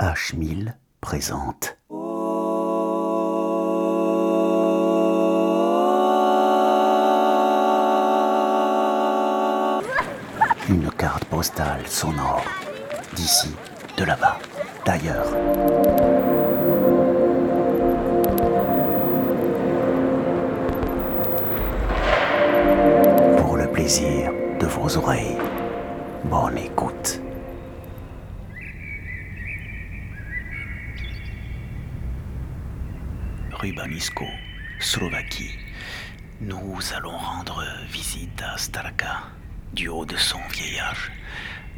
H1000 présente. Une carte postale sonore. D'ici, de là-bas, d'ailleurs. Pour le plaisir de vos oreilles. Bonne écoute. Rubanisko, Slovaquie. Nous allons rendre visite à Starka. Du haut de son vieillage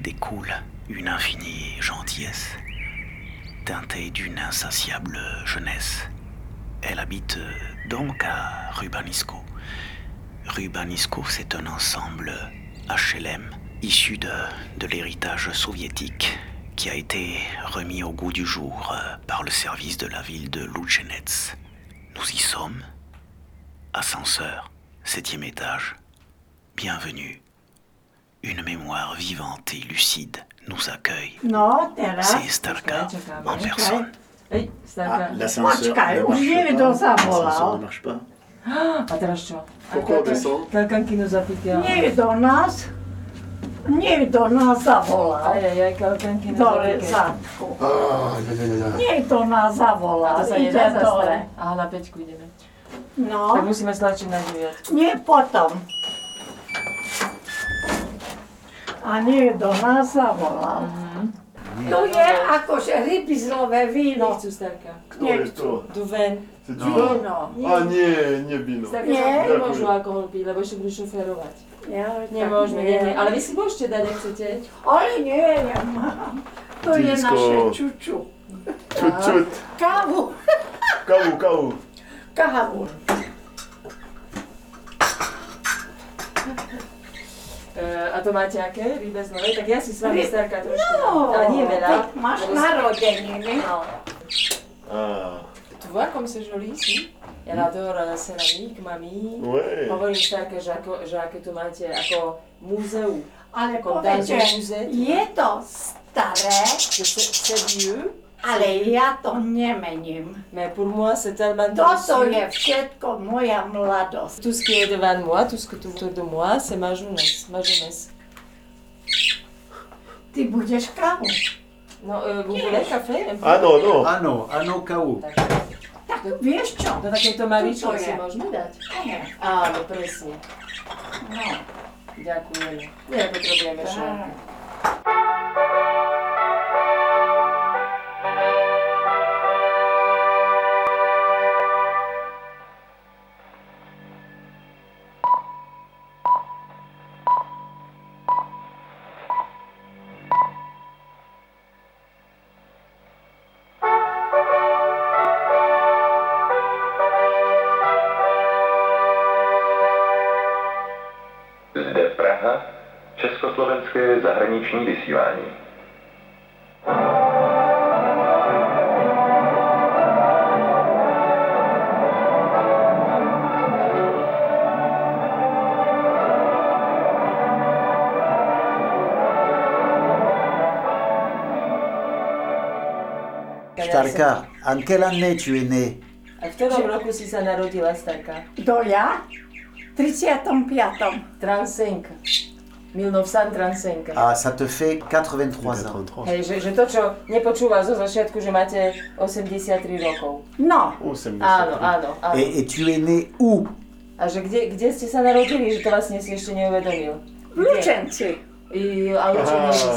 découle une infinie gentillesse, teintée d'une insatiable jeunesse. Elle habite donc à Rubanisko. Rubanisko, c'est un ensemble HLM issu de, l'héritage soviétique qui a été remis au goût du jour euh, par le service de la ville de Luchenets. Nous y sommes. Ascenseur, septième étage. Bienvenue. Une mémoire vivante et lucide nous accueille. C'est Starka en personne. Ah, Starka. l'ascenseur ne marche pas. zavolal. L'ascenseur ne marche pas. A teraz čo? Pourquoi on descend Kalkanky nás zapýtia. Niekto nás, niekto nás zavolal. Aj, aj, aj, kalkanky nás Dole zadku. Niekto nás A zavolal. to sa Ide nedá dole. zastane. Aha, na peťku ideme. Tak No, musíme stlačiť na deviatku. nie potom. A niekto nás zavolal. To je akože rybizlové víno. Custerka. To je to. Duven. Víno. A nie, nie víno. Starka, nie? Nemôžu alkohol piť, lebo ešte budú šoferovať. Ja, Nemôžeme, nie, nie. Ale vy si môžete dať, ak chcete. Ale nie, ja mám. To Dísko. je naše čuču. Čučut. Kávu. Kávu, kávu. Kávu. E, a to máte aké? Novej? Tak ja si s vami, Starka, trošku No. Ale nie veľa. tak máš narodeniny. No. Ah, Tu vois comme c'est joli ici. Elle adore la céramique, mamie. ouais. Hovorím Starke, že, ako, že aké to máte ako múzeu. Ale Ako povedz, dans un že musée. je to staré, c'est vieux, ale ja to nemením. mais pour moi c'est tellement Toto délicieux. je všetko moja mladosť. Tout ce qui est devant moi, tout ce qui est autour de moi, c'est ma jeunesse. Ma jeunesse. Ty budeš kávu. No, euh, vous voulez café un peu? Non, non. Áno, áno, kávu. Tak vieš čo? Do takéto maličky Toto si je. môžeme dať? Nie. Áno, presne. No, Ďakujem. Nepotrebujeme tak. Československé zahraniční vysílání. Štarka, en quelle année tu es né A v ktorom roku si sa narodila, Starka? Kto ja? V 35. Transenka. 1935. Ah, ça te fait 83 ans. 83. Hej, že, že to, čo nepočúva zo začiatku, že máte 83 rokov. No, Oh, c'est mieux. Áno, áno, áno. Et, et tu es né où A že kde, kde ste sa narodili, že to vlastne si ešte neuvedomil? v Lučenci. I, a Lučenec si.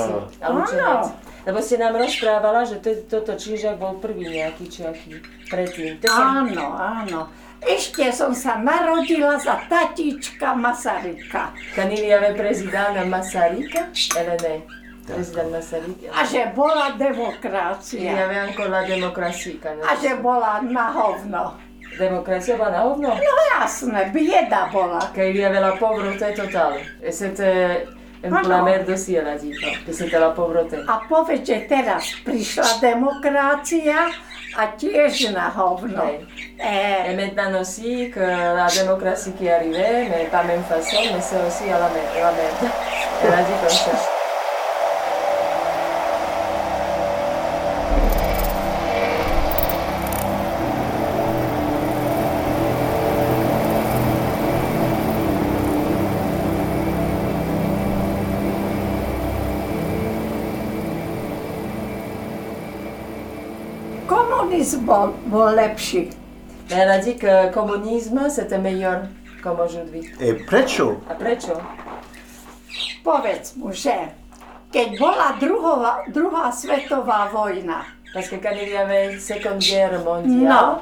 A. Lebo ste nám rozprávala, že to, toto Čížak bol prvý nejaký či aký predtým. To som, Áno, áno. Ešte som sa narodila za tatička Masaryka. Kaniliave prezidána Masaryka? Elene. Prezident Masaryk. A že bola demokracia. Ja ancora demokracíka. A že bola na hovno. Democracia bola na hovno? No jasné, bieda bola. Keď je veľa to je totál. Este v plemer dosiela dieťa, by si dala povrote. A povede teraz, prišla demokrácia a tiež na hovno. Hey. Eh. Et maintenant aussi que la démocratie qui arrivait, mais pas même façon, mais c'est aussi à la merde. La merde. Elle. Komunizm bol, bol lepší. Mais elle a dit que le communisme c'était meilleur comme aujourd'hui. Et prečo? A prečo? Povedz mu, že keď bola druhová, druhá svetová vojna, Parce que quand il y avait Seconde Guerre no, mondiale,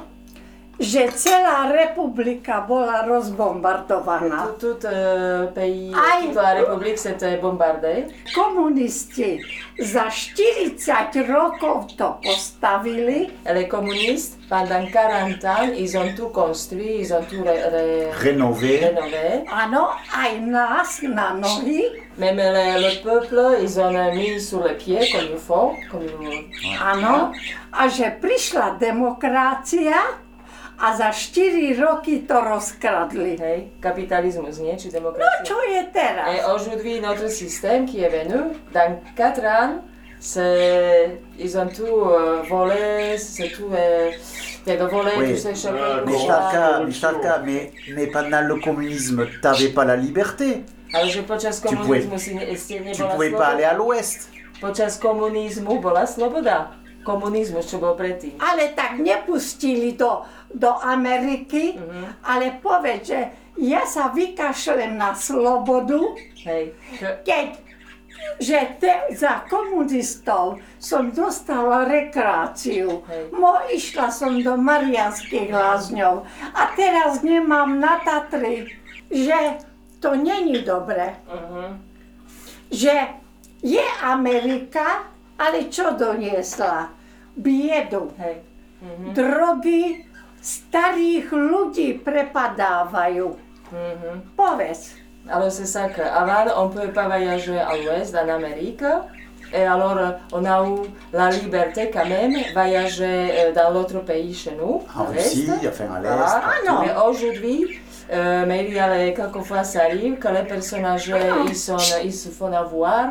že celá republika bola rozbombardovaná. tout, euh, pays, Aïe. toute la République s'était bombardée. Komunisti za 40 rokov to postavili les communistes, pendant 40 ans, ils ont tout construit, ils ont tout ré- ré- Rénové. rénové. Áno, aj nás na nohy. Même le, le peuple, ils ont mis sur les pieds comme il faut, comme. Áno. A že prišla demokrácia a za 4 roky to rozkradli. Hey, capitalisme, nie? Či No čo je Et teraz? aujourd'hui, notre système qui est venu, dans 4 ans, c'est, ils ont tout euh, volé, c'est tout, euh, volé Oui. tout Mais. Shtarka, mais mais, mais pendant le communisme, t'avais pas la liberté. Počas Tu pouvais pas aller à l'ouest. Počas komunizmu bola sloboda. Komunizmus, čo bol predtým. Ale tak nepustili do, do Ameriky, ale povedz, že ja sa vykašlem na slobodu, Hej. Keď že te, za komunistov som dostala rekreáciu. Mo, išla som do Marianských lázňov a teraz nemám na Tatry, že to není dobre. Mhm. Že je Amerika, ale čo doniesla? Biedu. Hej. Drogy starých ľudí prepadávajú. Mhm. Povedz. Alors c'est ça qu'avant, on ne pouvait pas voyager à l'ouest, en Amérique. Et alors, on a eu la liberté quand même voyager euh, dans l'autre pays chez nous, En à Russie, enfin à l'est. Voilà. Ah non. Mais aujourd'hui, euh, mais il y a les, quelquefois ça arrive que les personnes âgées Ah. ils, sont, ils se font avoir,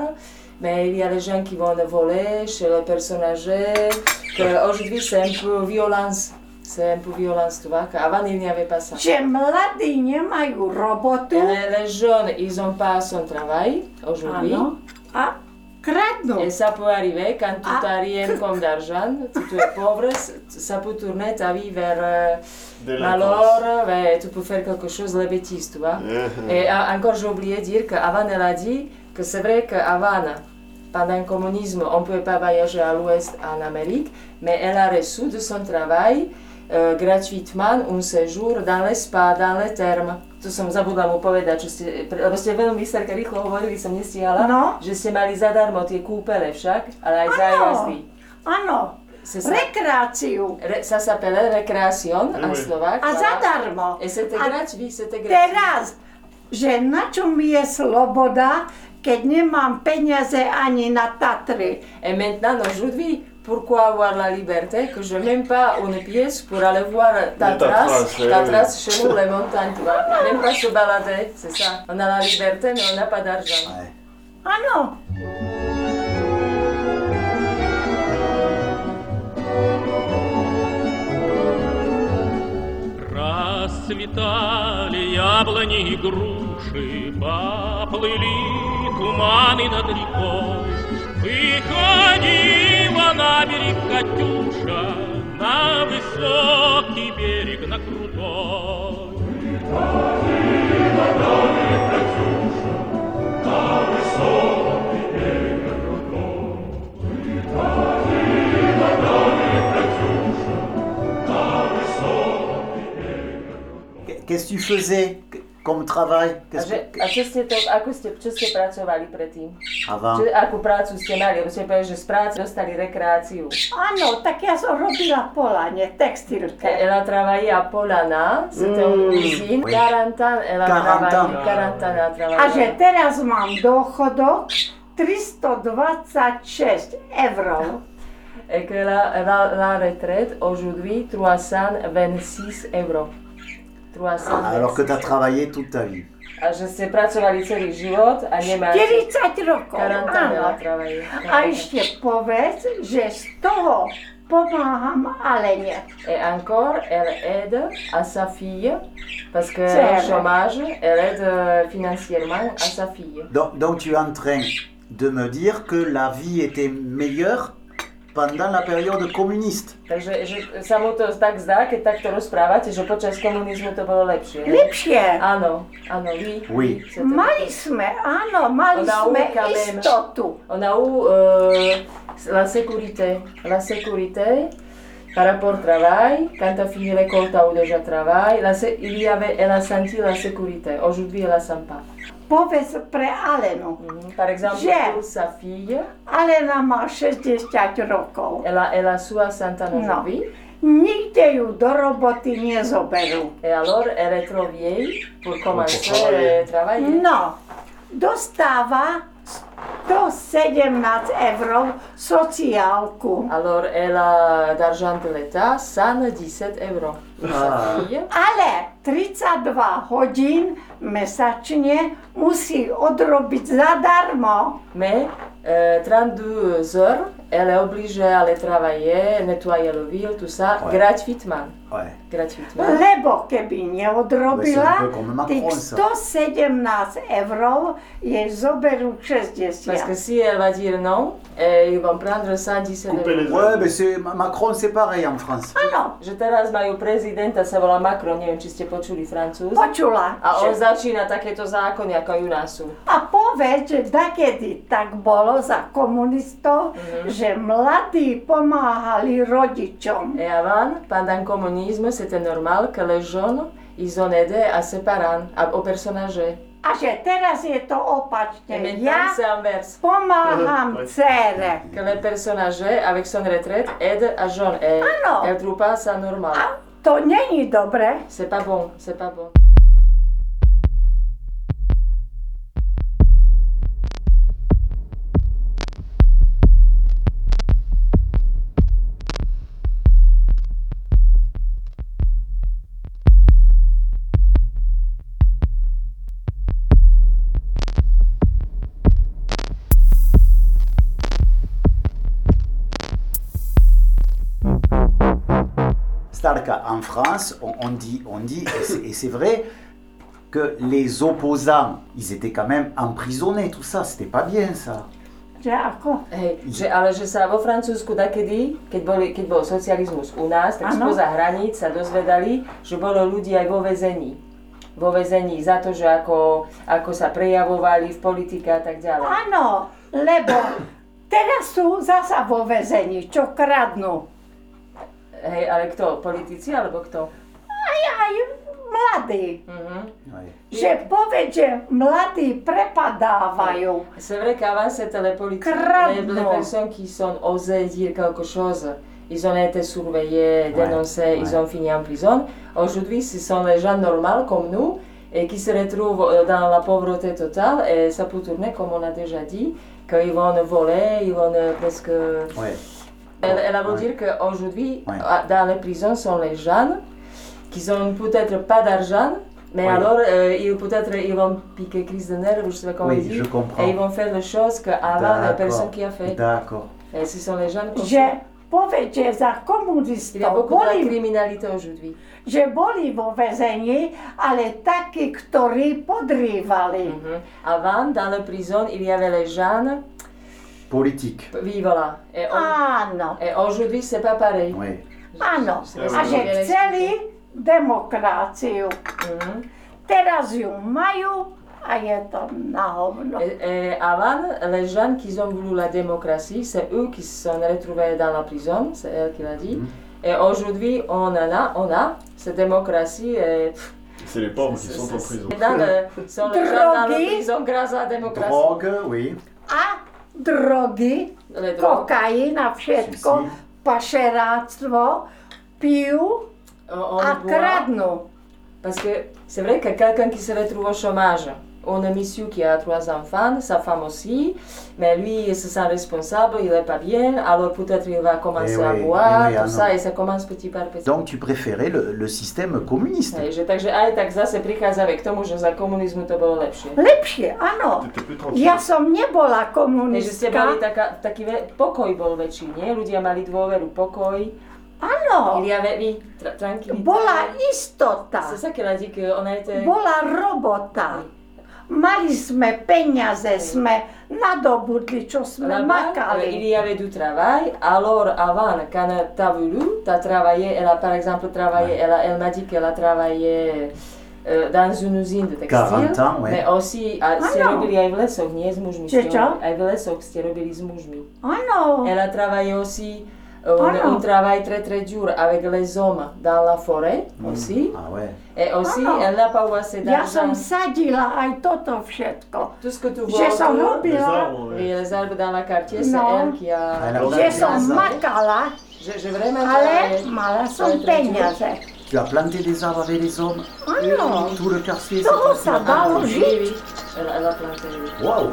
mais il y a les gens qui vont voler chez les personnes âgées. Que Aujourd'hui c'est un peu violence, c'est un peu violence, tu vois, qu'avant il n'y avait pas ça. Et les, jeunes, ils n'ont pas son travail aujourd'hui. áno, a kradnú. Et ça peut arriver quand tu Ah. n'as rien comme d'argent, tu, tu es pauvre, ça peut tourner ta vie vers euh, malheur, ouais, tu peux faire quelque chose de bêtise, tu vois. Et euh, encore, j'ai oublié de dire qu'avant, elle a dit que c'est vrai qu'avant, pendant le communisme, on ne pouvait pas voyager à l'ouest en Amérique, mais elle a reçu de son travail euh, gratuitement un séjour dans les spas, dans les thermes. To som zabudla mu povedať, čo ste, lebo ste veľmi vyserka rýchlo hovorili, som nestihala, No. že ste mali zadarmo tie kúpele však, ale aj zájazdy. Áno, C'est ça. rekreáciu. Re- ça s'appelle récréation en Oui. slovaque. A zadarmo. Et c'était A gratuit, c'était gratuit. Teraz, že na čo mi je sloboda, keď nemám peniaze ani na Tatry. Et maintenant, aujourd'hui, pourquoi avoir la liberté que je n'ai même pas une pièce pour aller voir ta Mais ta trace, trace, eh ta oui. trace chez nous, les montagnes, tu vois. Même pas se balader, c'est ça. On a la liberté, mais on n'a pas d'argent. Ouais. Áno, Расцветали яблони и груши, поплыли туманы над рекой. Выходила на берег Катюша, на высокий берег, на крутой. Qu'est-ce que tu faisais Comme travail A, Qu'est-ce že, que- a čo, ste to, ako ste, čo ste pracovali predtým? Avant. Čo, akú prácu ste mali? Lebo ste povedali, že z práce dostali rekreáciu. áno, tak ja som robila polanie, textilke. Elle a travaillé à Polana, c'était une usine. Oui. 40 ans, elle a 40 travaillé. ans. 40 ans, elle a travaillé. A že teraz mám dôchodok 326 eur. Et que la, la, la retraite, aujourd'hui, 326 euros. 326. Alors que tu as travaillé toute ta vie. A že ste pracovali celý život a nemáte 40 rokov, 40 ans, elle a áno. travaillé. A ešte povedz, že z toho pomáham Alene. Et encore, elle aide à sa fille, parce que vrai. chômage, elle aide euh, financièrement à sa fille. Donc, donc tu es en train de me dire que la vie était meilleure pendant la période communiste. Takže že sa mu to tak zdá, keď takto rozprávate, že počas komunizmu to bolo lepšie. ne? Lepšie. Áno, áno, vy. Oui. chcete- Mali sme, áno, mali Ona sme uká même. istotu. On a eu euh, la sécurité. La sécurité par rapport au travail. Quand tu as fini l'école, tu as déjà travail. La sé- il y avait, elle a senti la sécurité. Aujourd'hui, elle la sent pas povesť pre Alenu. Mhm, par exemplo, že sa filha, Alena má 60 rokov. Ela, ela sua Santa Novi. No. Nikde ju do roboty nezoberú. E allora e retroviei pour commencer travailler. Euh, no, dostáva 117 eur sociálku. Allora ela d'argent de l'État, 117 eur. Ah. Ale 32 hodín mesačne musí odrobiť zadarmo. Mais euh, 32 heures, elle est obligée à aller travailler, nettoyer le ville, tout ça, Ouais. gratuitement. Ouais. gratuitement. Lebo keby neodrobila, tých ça. 117 eur jej zoberú Parce que 60. si elle va dire non, eh, ils vont prendre 117 Couper les euros. Ouais, mais c'est Macron, c'est pareil en France. Áno, Že teraz majú prezidenta, sa volá Macron, neviem, či ste počuli francúz. počula. A on že- začína takéto zákony, ako u nás sú. A povedz, že dakedy tak bolo za komunistov, že mladí pomáhali rodičom. Et avant, pendant le communisme, c'était normal que les jeunes, ils ont aidé à ses parents, à- aux personnes âgées. A že teraz je to opačne. maintenant, Ja pomáham dcere. Que les personnes âgées, avec son retraite, aident à jeunes. Et Ano. elles trouvent pas ça normal. A to není dobre. C'est pas bon, c'est pas bon. En France, on, on dit, on dit et c'est- vrai, que les opposants, ils étaient quand même emprisonnés, tout ça, c'était pas bien ça. Ako? Hej, že, ale že sa vo Francúzsku takedy, keď, boli, keď bol socializmus u nás, tak Áno. spoza hraníc sa dozvedali, že bolo ľudí aj vo väzení. Vo väzení za to, že ako, ako sa prejavovali v politike a tak ďalej. Áno, lebo teraz sú zasa vo väzení, čo kradnú. Hej, ale kto? Politici alebo kto? Aj, aj mladí. Mhm. Ouais. Že povedz, že mladí prepadávajú. C'est vrai qu'avant c'était les politiques, les, personnes qui sont osées dire quelque chose. Ils ont été surveillés, Ouais, dénoncés, ils ouais. ont fini en prison. Aujourd'hui, ce sont les gens normaux comme nous et qui se retrouvent dans la pauvreté totale et ça peut tourner comme on a déjà dit, qu'ils vont voler, ils vont euh, presque... Ouais. Elle, elle Ouais. dire qu'aujourd'hui, Ouais. dans les prisons sont les jeunes qui ont peut-être pas d'argent, mais alors euh, ils peut-être ils vont piquer crise de nerfs, je sais pas comment Oui, dire, je comprends. et ils vont faire des choses qu'avant la personne qui a fait. D'accord. Et ce sont les jeunes povedz, že za Il y a komunistov beaucoup de la boli, criminalité aujourd'hui. že boli vo väzení, ale takí, ktorí podrývali. Mhm. Avant, dans la prison, il y avait les jeunes, Politique. oui voilà. Et, on- et aujourd'hui, c'est pas pareil. Ouais. áno. Je- A že chceli demokraciu. Mhm. Teraz ju majú a je to na hovno. Et, et avant, les jeunes qui ont voulu la démocratie, c'est eux qui se sont retrouvés dans la prison, c'est elle qui l'a dit. Et aujourd'hui, on en a, on a cette démocratie. Et, C'est les pauvres qui sont en prison. dans le- sont les gens dans la prison grâce à la démocratie. Drogue, oui. A drogy, Les drogues. kokain a všetko, pašeráctvo, pijú a kradnú. Parce que c'est vrai que quelqu'un qui se retrouve au chômage, on a monsieur qui a trois enfants, sa femme aussi, mais lui il se sent responsable, il n'est pas bien, alors peut-être il va commencer Eh à oui, boire, eh oui, tout ah ça, non. et ça commence petit par petit. Donc tu préférais le, le système communiste. Hej, že, takže aj tak zase prichádzame k tomu, že za komunizmu to bolo lepšie. Lepšie, áno. Ja som nebola Hej, že ste mali komunistka. taká, taký ve- pokoj bol väčší, nie? Ľudia mali dôveru, pokoj. Áno, Il y avait, oui, tra- tranquillité. bola istota, C'est ça qu'elle a dit qu'on a été... bola robota. Mali sme peniaze, sme nadobudli, čo sme Là-bas, euh, il makali. y avait du travail. Alors, avant, quand tu as voulu, tu as travaillé, elle a par exemple travaillé, elle, a- elle m'a dit qu'elle a travaillé euh, dans une usine de textile. 40 ans, ouais. Mais aussi, a, ste robili aj v lesoch, nie s mužmi. Čo? robili- Aj v lesoch ste robili s mužmi. Áno, Elle a travaillé aussi, euh, Áno. un, un travail très très dur avec les hommes dans la forêt aussi. Ah ouais. Et aussi, n'a pas eu assez ja som d'argent. sadila aj toto všetko. Tout ce que tu vois Že som robila, arbres, et ouais. les arbres dans la quartier, c'est Non. elle qui a... Elle a že som planté des arbres. makala, J'ai j'ai vraiment ale mala som peniaze. Tu as planté des arbres avec les hommes Áno, Tout le quartier l'as dalo planté. Oui, žiť. oui. Elle, a planté. oui. Waouh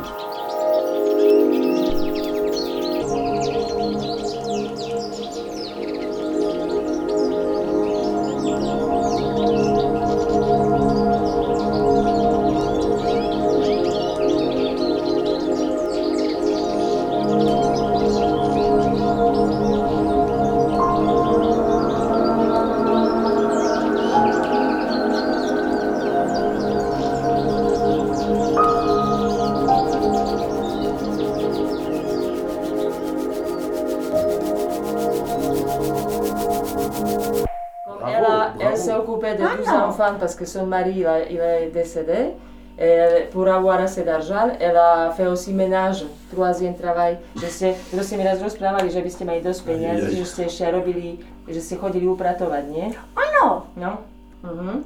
12 non. enfants parce que son mari il, a- il est décédé. Et pour avoir assez d'argent, elle a fait aussi ménage, troisième travail. Že ste, kto ste mi raz rozprávali, že by ste mali dosť peniazy, že ste ešte robili, že ste chodili upratovať, nie? Áno, Non Mhm.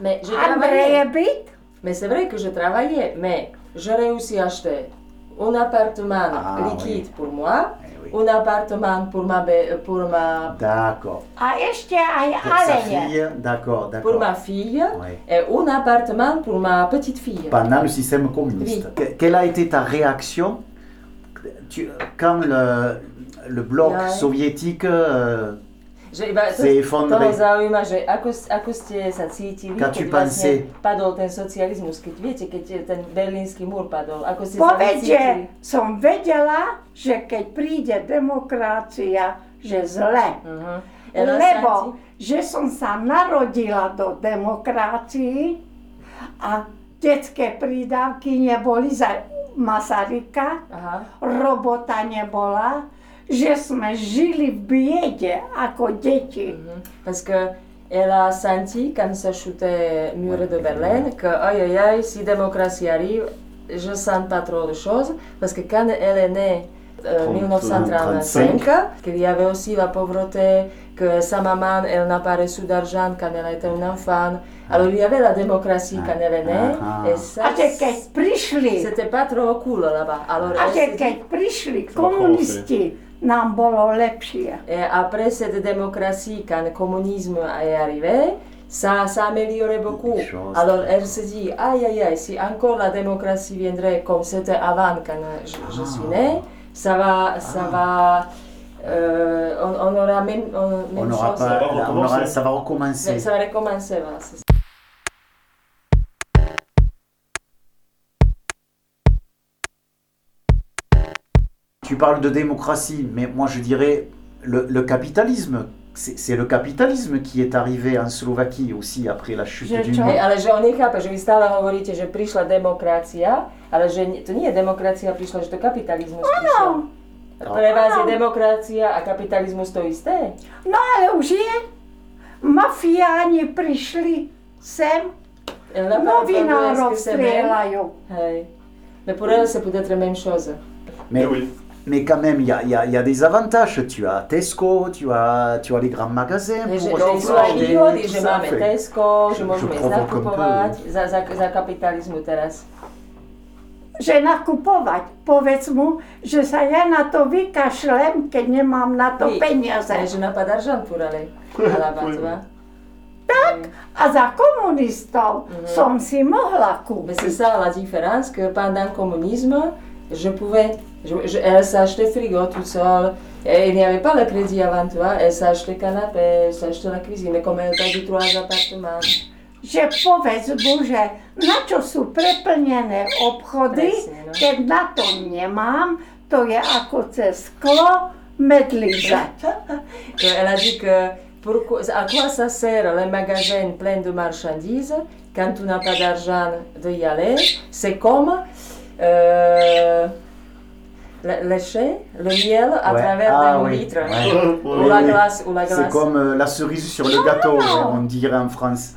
Mais je travaillais. Mais c'est vrai que je travaillais, mais j'ai réussi à acheter un appartement Ah, liquide oui. pour moi, Eh oui. un appartement pour ma, pour ma, D'accord. a sa alene. fille, d'accord, pour d'accord. ma fille Ouais. et un appartement pour ma petite fille. Pendant le système communiste. Oui. Que- Quelle a été ta réaction tu- quand le, le bloc soviétique euh, Že iba to, s'est to effondré ma zaujíma, že ako, ako ste sa cítili, Quand keď vlastne padol ten socializmus, keď viete, keď ten berlínsky múr padol, ako ste sa Povedz, že cítili? som vedela, že keď príde demokracia, že zle. Uh-huh. Lebo, že som sa narodila do demokracii a detské prídavky neboli za Masaryka, Aha. robota nebola, že sme žili v biede ako deti. Mhm. Parce que elle a senti, quand ça chutait mur de Berlin, que aïe aïe aïe, si démocratie arrive, je sens pas trop de choses. Parce que quand elle est née, euh, 1935, qu'il y avait aussi la pauvreté, que sa maman, elle n'a pas reçu d'argent quand elle était un enfant. Alors il y avait la démocratie quand elle est née, Ah. et ça, A že keď prišli, c'était pas trop cool là-bas. Alors elle prišli komunisti, nám bolo lepšie. Et après cette démocratie, quand le communisme est arrivé, ça, ça a amélioré beaucoup. Alors elle se dit, aïe aïe aïe, si encore la démocratie viendrait comme c'était avant quand je, je suis née, ça va, ça va, euh, on, on aura même, on, On même n'aura chose. pas, va on aura- recommencer. ça va Mais recommencer. ça va recommencer, voilà. Tu parles de démocratie, mais moi je dirais le, le capitalisme. C'est le capitalisme qui est arrivé en Slovaquie aussi après la chute Že du mur. Hej, ale že on nechápe, že vy stále hovoríte, že prišla demokracia, ale že to nie je demokracia prišla, že to kapitalizmus prišiel. Pre vás je demokracia a kapitalizmus to isté? No ale už je. Mafiáni prišli sem, Elle n'a pas entendu novinárov est-ce que c'est même. strieľajú. Hey. Mais pour elle, c'est peut-être la même chose. Mais, oui. Mais quand même, il y a, il y a- il y a des avantages. Tu as Tesco, tu as, tu as les grands magasins. Že, že, pour že že Fait- Tesco, že za, za, za kapitalizmu teraz. Že nakupovať. Povedz mu, že sa ja na to vykašlem, keď nemám na to peniaze. Mais je la bas, tu vois. Tak, a za komunistov som si mohla Mais c'est kúpiť. ça la différence, que pendant le communisme, je pouvais, je, je- elle s'achetait frigo toute seule, et il n'y avait pas le crédit avant, tu vois, elle s'achetait canapé, elle s'achetait la cuisine, mais comme elle a dit trois appartements? Že povedz mu, že na čo sú preplnené obchody, Presne, no. keď na to nemám, to je ako cez sklo medlize. Que Elle a dit que pourquoi, à quoi ça sert les magasins pleins de marchandises quand tu n'as pas d'argent de y aller? C'est comme euh, le- lécher le miel à Ouais. travers Ah oui, litre. ouais. Ou Oui, la oui. glace, ou la C'est glace. comme euh, la cerise sur le gâteau, on dirait en France.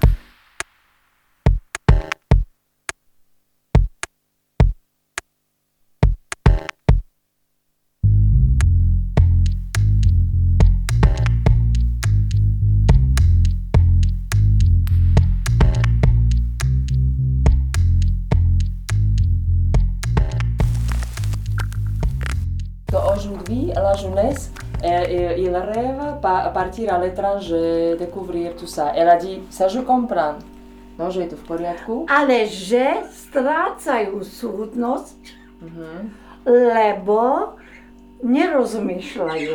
Aujourd'hui, la jeunesse, euh, il rêve pa- partir à l'étranger, découvrir tout ça. Elle a dit, ça je comprends. No, že je to v poriadku? Ale že strácajú súdnosť, Mhm. lebo nerozmýšľajú.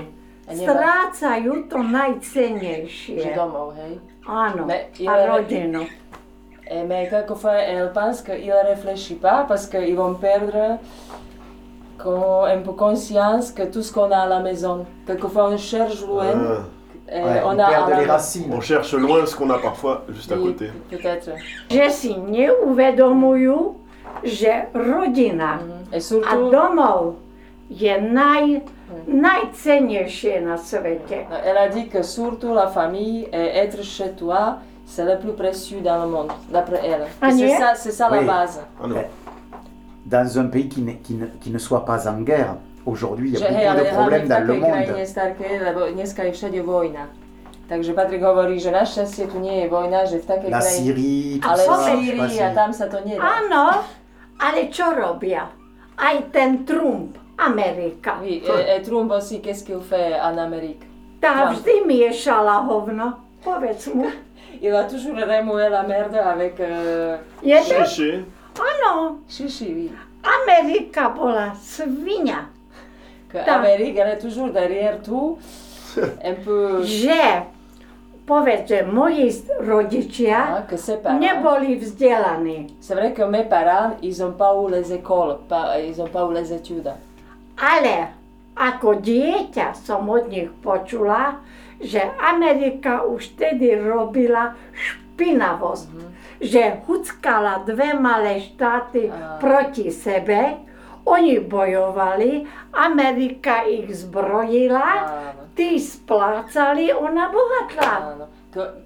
Strácajú to Že najcennejšie. domov, hej? Áno, Ne, a je- rodinu. Mais quelquefois, elle pense qu'il ne réfléchit pas parce qu'ils vont perdre con- un peu conscience que tout ce qu'on a à la maison. Quelquefois, on cherche loin. Ah, et Ouais, on a la les racines. on cherche loin ce qu'on a parfois juste à Oui, côté. Peut-être. Že si neuvedomujú, že rodina Mhm. Et a surtout, domov je naj, najcennejšie na svete. elle a dit que surtout la famille et être chez toi, c'est le plus précieux dans le monde, d'après elle. C'est ça, c'est ça la base. Ah non. Dans un pays qui, ne, qui ne soit pas en guerre, aujourd'hui, il y a beaucoup de problèmes dans le monde. Takže Patrik hovorí, že našťastie tu nie je vojna, že v takej krajine... Syrie, tout Ale v a tam sa to nedá. Áno, ale čo robia? Aj ten Trump, Amerika. Oui, et, et Trump aussi, qu'est-ce qu'il fait en Amérique Tá vždy miešala hovno. Povedz mu. Il a toujours remué la merde avec euh, Je? Chiché. Áno, chichi, oui. Amerika bola svinia. Que Tak. Amérique, elle est toujours derrière tout, un peu... Že, povedz, že moji rodičia parents... neboli vzdelaní. C'est vrai que mes parents, ils n'ont pas eu les écoles, pas, ils n'ont pas eu les études. Ale ako dieťa som od nich počula, že Amerika už vtedy robila špinavosť. Že huckala dve malé štáty Á. proti sebe, oni bojovali, Amerika ich zbrojila, Áno. tí splácali, ona bohatla. Áno.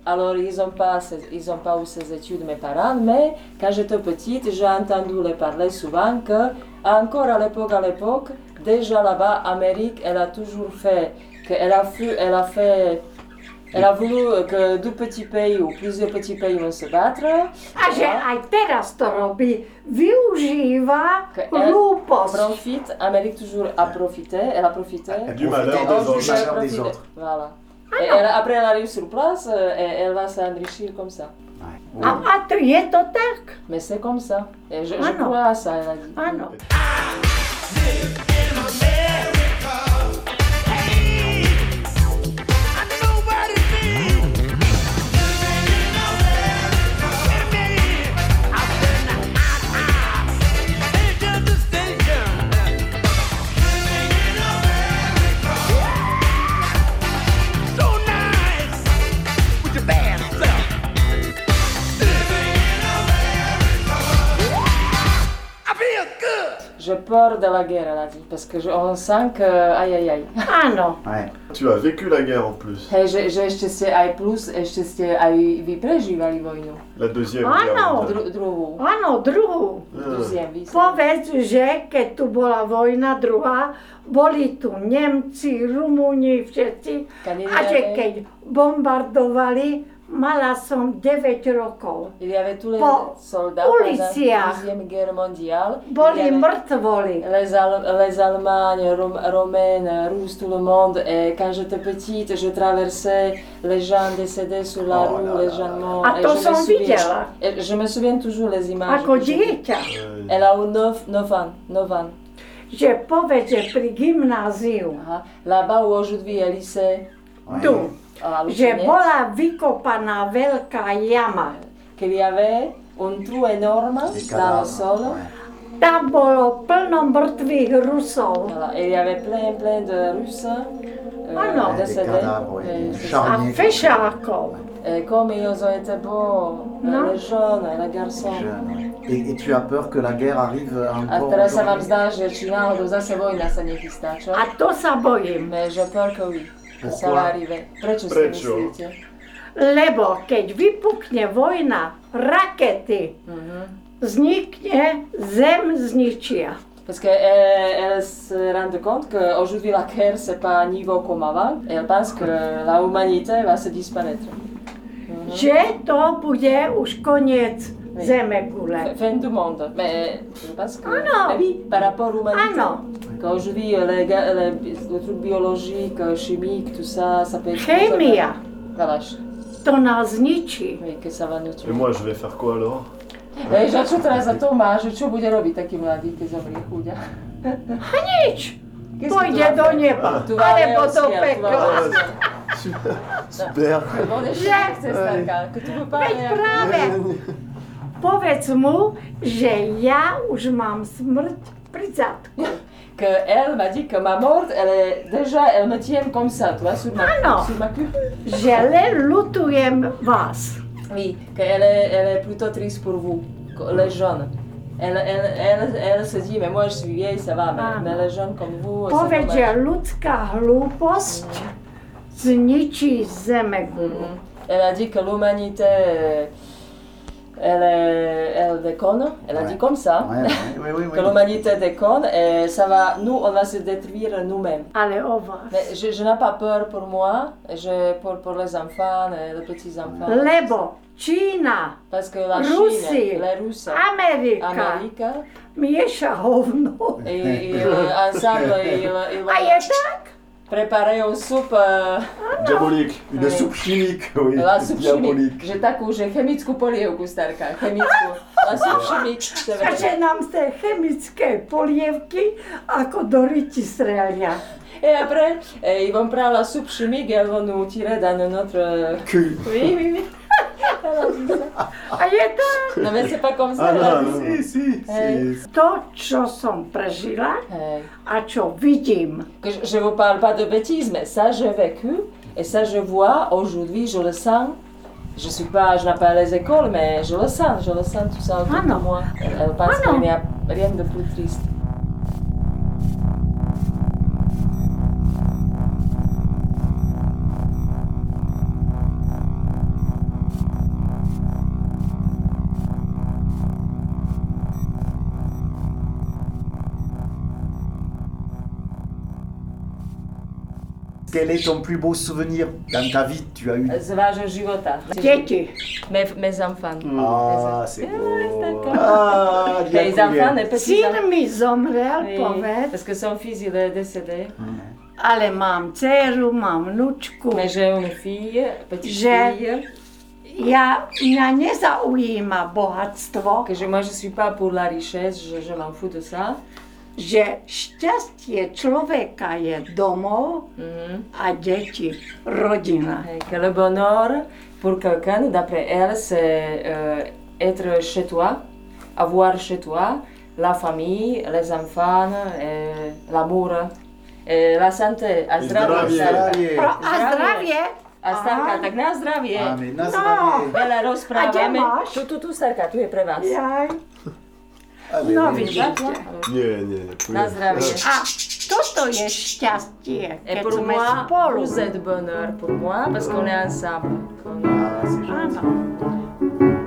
Alors, ils n'ont pas, ils ont pas eu ces études, mes parents, mais quand j'étais petite, j'ai entendu les parler souvent que, encore à l'époque, à l'époque, déjà là-bas, Amérique, elle a toujours fait, qu'elle a, fait, elle a fait, elle a voulu que deux petits pays ou plusieurs petits pays vont se battre. A že aj teraz to robí, využíva Que elle hlúposť. profite, Amérique toujours a profité, elle a profité. Du malheur de- des du autres. malheur des autres. Voilà. Et elle- après, elle arrive sur place euh, et elle va s'enrichir comme ça. Ouais. Oui. A, a to je to tak? Mais c'est comme ça. Et je, je Ah non. crois à ça, elle a dit. Áno. J'ai la guerre, elle a dit. Parce qu'on sent que. Aïe, aïe, aïe. Áno. Ouais. Tu as vécu la guerre en plus. Hej, že, že ešte ste aj plus, ešte ste aj vy prežívali vojnu. La deuxième Ah non. mondiale. Dru, druhú. Áno, druhú. Ah. Ste- Povedz, že keď tu bola vojna druhá, boli tu Nemci, Rumúni, všetci. A že keď bombardovali, mala som 9 rokov. Il y avait tous les Po soldats pendant la uliciach. deuxième guerre mondiale. Il y Boli avait mŕtvoli. les, Al- les Allemagnes, Rom- Romaines, Russes, tout le monde. Et quand j'étais petite, je traversais les gens décédés sur la Oh rue, là les gens morts. A Et to je me som souviens- videla. et je me souviens toujours les images. Ako. Ouais. Elle a eu 9, 9 ans. 9 ans. Že povedz, že pri gymnáziu, Aha. Là-bas où aujourd'hui est lycée Ouais. Že bola vykopaná veľká jama. qu'il y avait un trou énorme dans le sol. Tam bolo plno mŕtvych Rusov. Il y avait plein, plein de Russes euh, Ah décédés. Et. A fešákov. comme ils ont été beaux, Non. les jeunes et les garçons. Jeune, et, et tu as peur que la guerre arrive A encore teraz sa vám aujourd'hui zdá, že či náhodou zase vojna sa nechystá, čo? A to sa bojím, Mais j'ai peur que oui. Que ça Pourquoi va arriver. Prečo si Prečo? myslíte? lebo keď vypukne vojna, rakety, Mhm. vznikne, zem zničia. Parce qu'elle elle se rend compte qu'aujourd'hui la guerre c'est pas niveau comme avant. Et elle pense que la humanité va se disparaître. Mhm. Že to bude už koniec Oui. zeme gule. Fin du monde. Mais je pense que. Mais oui, par rapport à l'humanité. Non qu'aujourd'hui les, gars, le truc biologique, chimique, tout ça, ça peut être... Chimia To nás ničí. Keď sa vám ničí. Moi, je vais faire quoi alors? Hej, že čo teraz za to má, že čo bude robiť taký mladý, keď zomrie chuďa? A nič! Pôjde do neba, alebo do pekla. Super. Že? Veď práve. Povedz mu, že ja už mám smrť pri zadku. Que elle m'a dit que ma mort, elle est déjà, elle me tient comme ça, tu vois, sur ma, Ah non. sur ma queue. Len lutujem vás. Oui, qu'elle est, elle est plutôt triste pour vous, les jeunes. Elle, elle, elle, elle se dit, mais moi je suis vieille, ça va, mais, Ah. mais les jeunes comme vous, zničí zeme gulu. Mhm. Elle a dit que l'humanité, euh, elle, est- elle déconne, elle a Ouais. dit comme ça. Ouais, ouais, Que l'humanité déconne et ça va, nous, on va se détruire nous-mêmes. Vás. Mais je, je n'ai pas peur pour moi, je, pour, pour les enfants, les petits-enfants. Parce que la Russie, Chine, les Amérique, mieša hovno. et, et, euh, ensemble, ils, ils A je tak? Préparaient une soupe, euh, Diabolique Une Oui. soupe chimique, oui, la soupe chimique. Že takú, že chemickú polievku, starka, chemickú. La soupe chimique, c'est A že vrai. nám z chemické polievky ako do ryti strelia. Et après, ils vont prendre la soupe chimique et elles vont nous tirer dans notre... Cul. Oui, oui, oui. Elle a dit ça. A je tak? Non, mais c'est pas comme ça. Ah. Si, si, Hey. si. To, čo som prežila Hey. a čo vidím, que je- je vous parle pas de bêtises, mais ça j'ai vécu et ça je vois aujourd'hui, je le sens. Je suis pas, je n'ai pas les écoles, mais je le sens, je le sens tout ça autour Ah non. de moi. Elle pense Ah non. qu'il n'y a rien de plus triste. Quel est ton plus beau souvenir dans ta vie Tu as eu? Z vášho života. deti, Mes, mes enfants. Ah, c'est Ah, beau. d'accord. Ah, bien Les cool, enfants, les petits syn enfants. mi zomrel, Oui, povedz, parce que son fils il est décédé. ale mám dceru, mám vnúčku. Mais j'ai une fille, petite J'ai- fille, Ja, mňa nezaujíma bohatstvo, que je, moi je suis pas pour la richesse, je, je m'en fous de ça. Že šťastie človeka je domov Mhm. a deti, rodina. Et que le bonheur pour quelqu'un, d'après elle, c'est euh, être chez toi, avoir chez toi la famille, les enfants, l'amour, la santé, a zdravie. zdravie. Starka. Zdravie. Pro, a Zdravie. A starka, tak na zdravie. Mais na No. zdravie. Veľa rozprávame. A kde máš? Tu, tu, tu, starka, tu je pre vás. Jaj, Ah, mais no oui. vidíte? Nie, nie, Na je. zdravie. A toto je šťastie, Et pour moi, vous êtes bonheur pour moi parce qu'on est ensemble. Ah, c'est gentil.